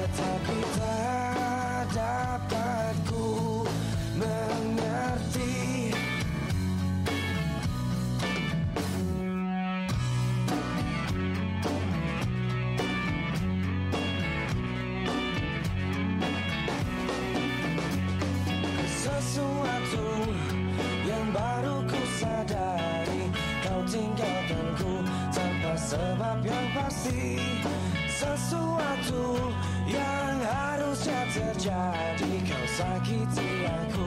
Tetapi tak dapat ku mengerti. Sesuatu yang baru ku sadari Kau tinggalkanku tanpa sebab yang pasti Sesuatu yang harusnya terjadi. Kau sakiti aku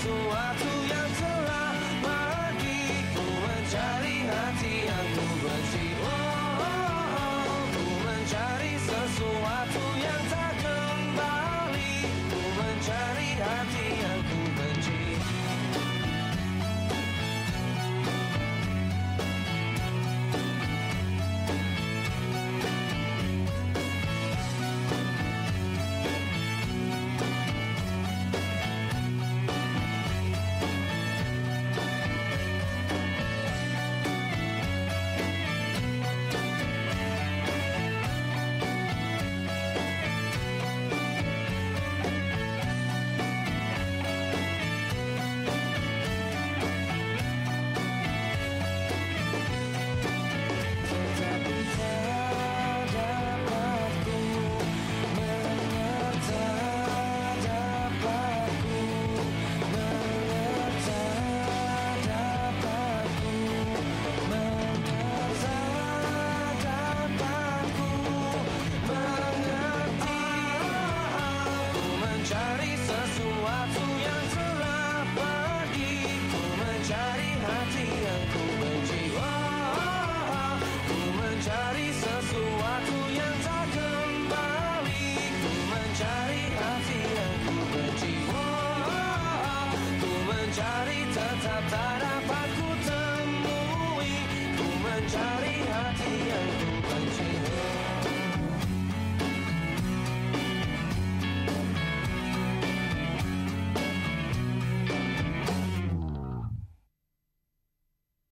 mengerti Ku mencari sesuatu